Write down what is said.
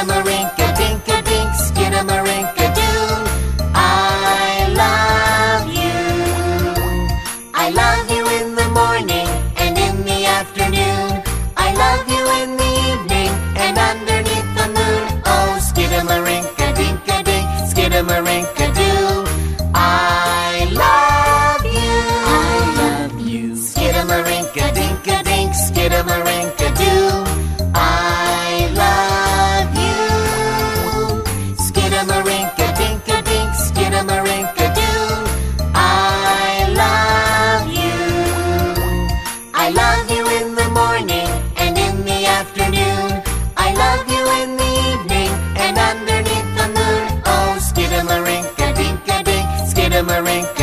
Skidamarinka dinka. I love you. I love you in the morning and in the afternoon. I love you in the evening and underneath the moon. Oh, skidamarinka dinka. I love you. I love you. Skidamarinka dinka. shimmering.